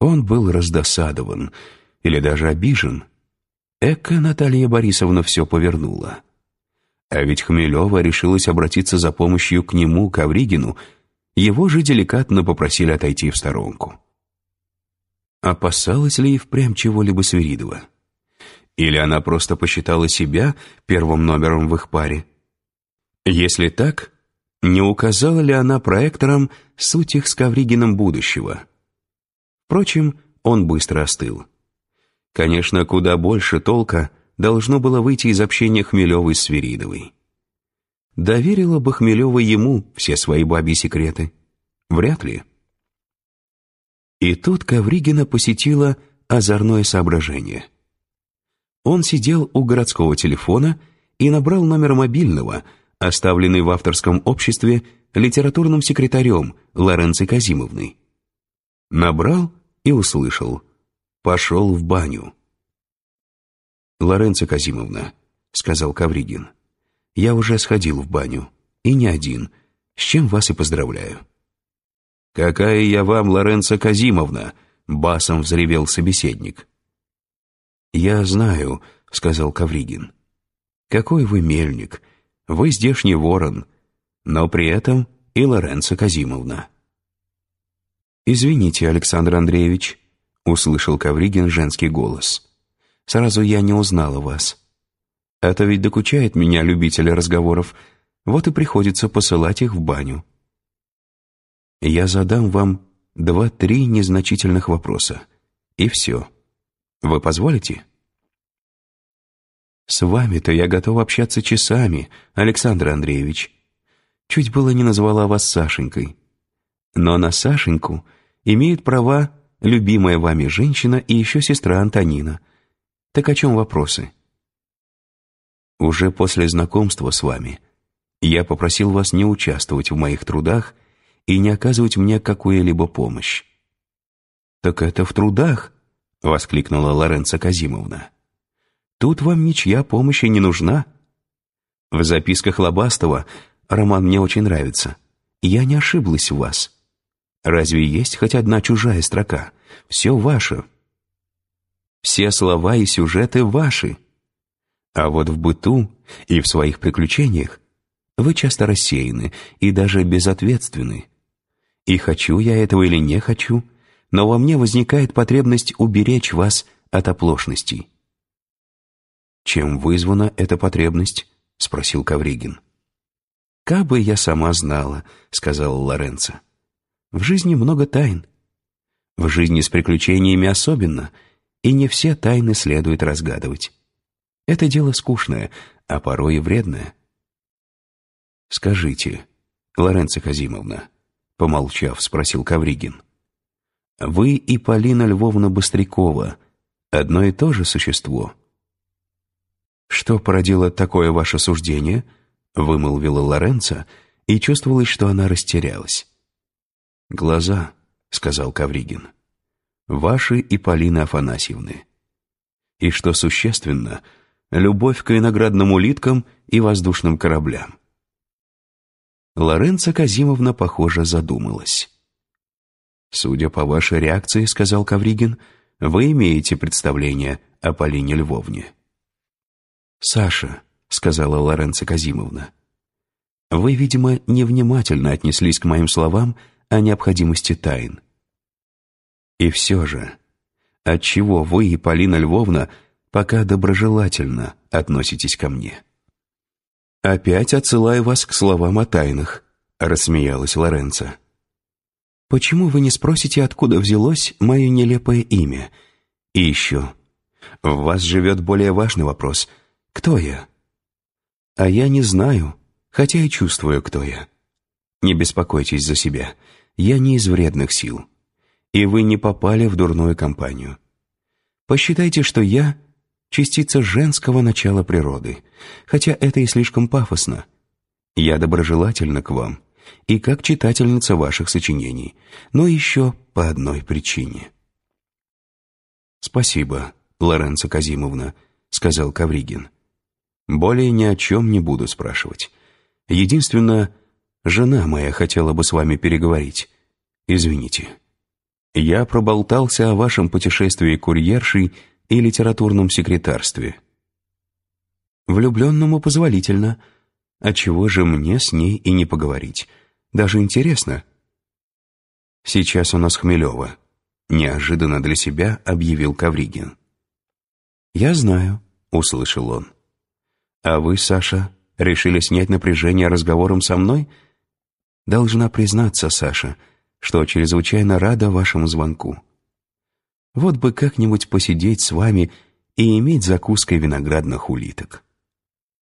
Он был раздосадован или даже обижен. Эка Наталья Борисовна все повернула. А ведь Хмелева решилась обратиться за помощью к нему, к Авригину, его же деликатно попросили отойти в сторонку. Опасалась ли и впрямь чего-либо Свиридова? Или она просто посчитала себя первым номером в их паре? Если так, не указала ли она проекторам суть их с Ковригиным будущего? Впрочем, он быстро остыл. Конечно, куда больше толка должно было выйти из общения Хмелевой с Свиридовой. Доверила бы Хмелева ему все свои бабьи секреты? Вряд ли. И тут Ковригина посетила озорное соображение. Он сидел у городского телефона и набрал номер мобильного, оставленный в авторском обществе литературным секретарем Лоренцей Казимовной. Набрал и услышал «Пошел в баню». «Лоренцо Казимовна», — сказал Кавригин, — «я уже сходил в баню, и не один, с чем вас и поздравляю». «Какая я вам, Лоренцо Казимовна!» — басом взревел собеседник. «Я знаю», — сказал Кавригин. «Какой вы мельник, вы здешний ворон, но при этом и Лоренцо Казимовна». «Извините, Александр Андреевич», — услышал Кавригин женский голос. «Сразу я не узнала вас. Это ведь докучает меня любители разговоров, вот и приходится посылать их в баню». «Я задам вам два-три незначительных вопроса, и все». Вы позволите?» «С вами-то я готов общаться часами, Александр Андреевич. Чуть было не назвала вас Сашенькой. Но на Сашеньку имеет права любимая вами женщина и еще сестра Антонина. Так о чем вопросы?» «Уже после знакомства с вами я попросил вас не участвовать в моих трудах и не оказывать мне какую-либо помощь». «Так это в трудах?» — воскликнула Лоренца Казимовна. «Тут вам ничья помощь и не нужна. В записках Лобастова роман мне очень нравится. Я не ошиблась в вас. Разве есть хоть одна чужая строка? Все ваше. Все слова и сюжеты ваши. А вот в быту и в своих приключениях вы часто рассеяны и даже безответственны. И хочу я этого или не хочу — но во мне возникает потребность уберечь вас от оплошностей. «Чем вызвана эта потребность?» — спросил Кавригин. «Кабы я сама знала», — сказала Лоренцо. «В жизни много тайн. В жизни с приключениями особенно, и не все тайны следует разгадывать. Это дело скучное, а порой и вредное». «Скажите, Лоренцо Казимовна», — помолчав, спросил Кавригин, — вы и Полина Львовна Быстрякова одно и то же существо. Что породило такое ваше суждение? Вымолвила Лоренца и чувствовалось, что она растерялась. Глаза, сказал Кавригин. Ваши и Полины Афанасьевны. И что существенно, любовь к виноградным улиткам и воздушным кораблям. Лоренца Казимовна, похоже, задумалась. «Судя по вашей реакции, — сказал Кавригин, — вы имеете представление о Полине Львовне». «Саша», — сказала Лоренцо Казимовна, — «вы, видимо, невнимательно отнеслись к моим словам о необходимости тайн. И все же, отчего вы и Полина Львовна пока доброжелательно относитесь ко мне?» «Опять отсылаю вас к словам о тайнах», — рассмеялась Лоренцо. Почему вы не спросите, откуда взялось мое нелепое имя? И еще, в вас живет более важный вопрос. Кто я? А я не знаю, хотя и чувствую, кто я. Не беспокойтесь за себя, я не из вредных сил. И вы не попали в дурную компанию. Посчитайте, что я — частица женского начала природы, хотя это и слишком пафосно. Я доброжелательна к вам, и как читательница ваших сочинений, но еще по одной причине. «Спасибо, Лоренцо Казимовна», — сказал Кавригин. «Более ни о чем не буду спрашивать. Единственное, жена моя хотела бы с вами переговорить. Извините». Я проболтался о вашем путешествии курьершей и литературном секретарстве. Влюбленному позволительно. Отчего же мне с ней и не поговорить? Даже интересно. Сейчас у нас Хмелева. Неожиданно для себя объявил Кавригин. «Я знаю», — услышал он. «А вы, Саша, решили снять напряжение разговором со мной?» «Должна признаться, Саша, что чрезвычайно рада вашему звонку. Вот бы как-нибудь посидеть с вами и иметь закуской виноградных улиток.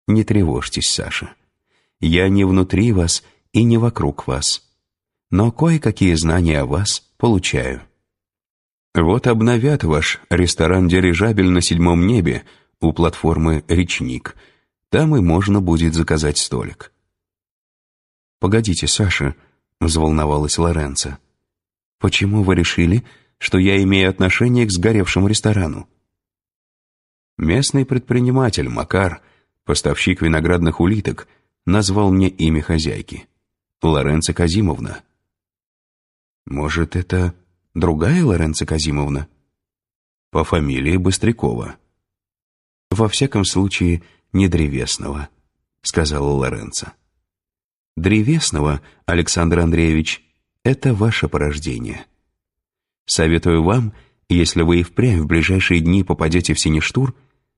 Не тревожьтесь, Саша. Я не внутри вас и не вокруг вас, но кое-какие знания о вас получаю». Вот обновят ваш ресторан-дирижабель на седьмом небе у платформы «Речник». Там и можно будет заказать столик. «Погодите, Саша», — взволновалась Лоренцо. «Почему вы решили, что я имею отношение к сгоревшему ресторану?» Местный предприниматель Макар, поставщик виноградных улиток, назвал мне имя хозяйки. Лоренцо Казимовна. «Может, это Другая Лоренцо Казимовна? По фамилии Быстрякова. Во всяком случае, не Древесного, сказала Лоренцо. Древесного, Александр Андреевич, это ваше порождение. Советую вам, если вы и впрямь в ближайшие дни попадете в Сиништур,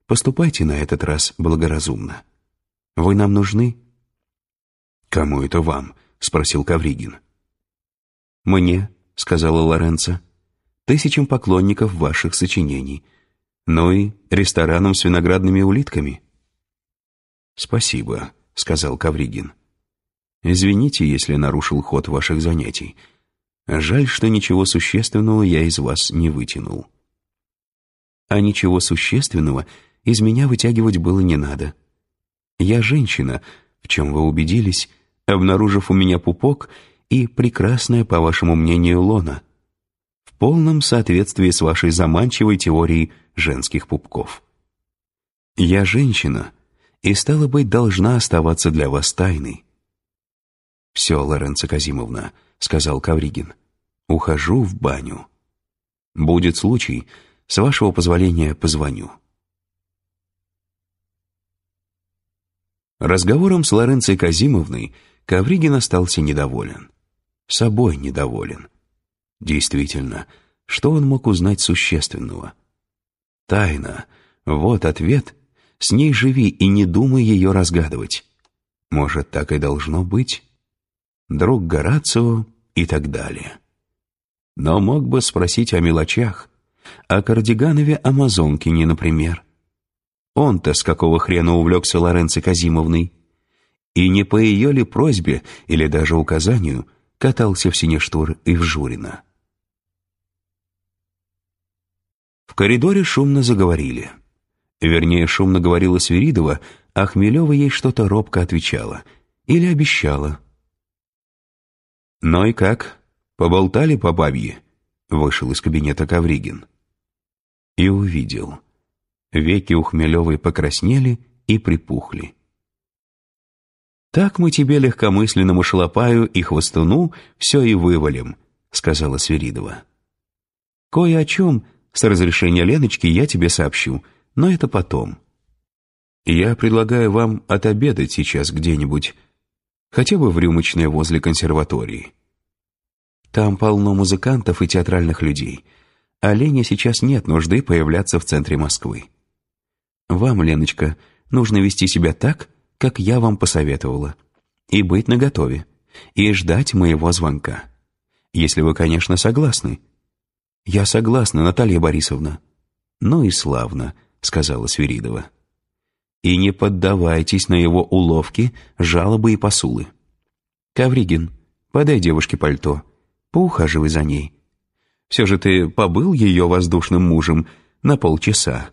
поступайте на этот раз благоразумно. Вы нам нужны? Кому это вам? спросил Кавригин. Мне, — сказала Лоренцо, — «тысячам поклонников ваших сочинений, ну и ресторанам с виноградными улитками». «Спасибо», — сказал Кавригин. «Извините, если нарушил ход ваших занятий. Жаль, что ничего существенного я из вас не вытянул». А ничего существенного из меня вытягивать было не надо. Я женщина, в чем вы убедились, обнаружив у меня пупок — и прекрасная, по вашему мнению, лона, в полном соответствии с вашей заманчивой теорией женских пупков. Я женщина, и, стало быть, должна оставаться для вас тайной. «Все, Лоренцо Казимовна», — сказал Кавригин, — «ухожу в баню. Будет случай, с вашего позволения позвоню». Разговором с Лоренцей Казимовной Кавригин остался недоволен собой недоволен. Действительно, что он мог узнать существенного? Тайна. Вот ответ. С ней живи и не думай ее разгадывать. Может, так и должно быть? Друг Горацио и так далее. Но мог бы спросить о мелочах. О кардиганове Амазонкине, например. Он-то с какого хрена увлекся Лоренцо Казимовной? И не по ее ли просьбе или даже указанию – катался в Синештур и в Журино. В коридоре шумно заговорили. Вернее, шумно говорила Свиридова, а Хмелева ей что-то робко отвечала. Или обещала. «Ну и как? Поболтали по бабье?» Вышел из кабинета Ковригин. И увидел. Веки у Хмелевой покраснели и припухли. «Так мы тебе, легкомысленному шалопаю и хвостуну, все и вывалим», — сказала Свиридова. «Кое о чем, с разрешения Леночки, я тебе сообщу, но это потом. Я предлагаю вам отобедать сейчас где-нибудь, хотя бы в рюмочной возле консерватории. Там полно музыкантов и театральных людей, а Лене сейчас нет нужды появляться в центре Москвы. Вам, Леночка, нужно вести себя так, как я вам посоветовала, и быть наготове, и ждать моего звонка. Если вы, конечно, согласны. Я согласна, Наталья Борисовна. Ну и славно, сказала Свиридова. И не поддавайтесь на его уловки, жалобы и посулы. Кавригин, подай девушке пальто, поухаживай за ней. Все же ты побыл ее воздушным мужем на полчаса.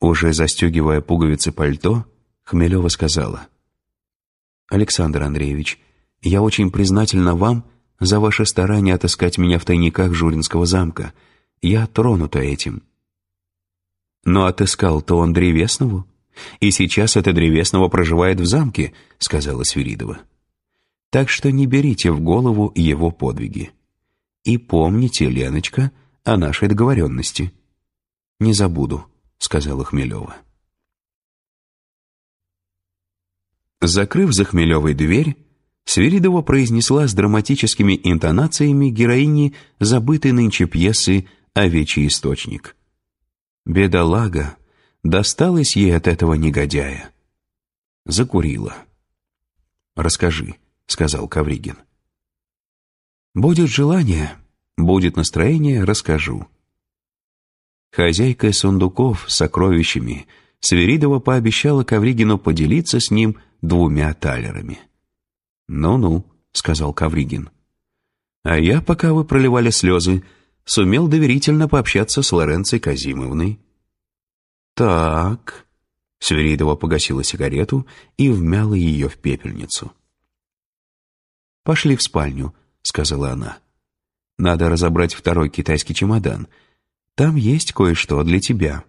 Уже застегивая пуговицы пальто, Хмелева сказала. «Александр Андреевич, я очень признательна вам за ваше старание отыскать меня в тайниках Журинского замка. Я тронута этим». «Но отыскал-то он Древеснову, и сейчас это Древесного проживает в замке», — сказала Свиридова. «Так что не берите в голову его подвиги. И помните, Леночка, о нашей договоренности. Не забуду, сказала Хмелева. Закрыв за Хмелевой дверь, Свиридова произнесла с драматическими интонациями героини забытой нынче пьесы «Овечий источник». Бедолага, досталось ей от этого негодяя. Закурила. «Расскажи», — сказал Кавригин. «Будет желание, будет настроение, расскажу». Хозяйка сундуков с сокровищами Свиридова пообещала Кавригину поделиться с ним двумя талерами. «Ну-ну», — сказал Кавригин. «А я, пока вы проливали слезы, сумел доверительно пообщаться с Лоренцей Казимовной». «Так...» — Свиридова погасила сигарету и вмяла ее в пепельницу. «Пошли в спальню», — сказала она. «Надо разобрать второй китайский чемодан. Там есть кое-что для тебя».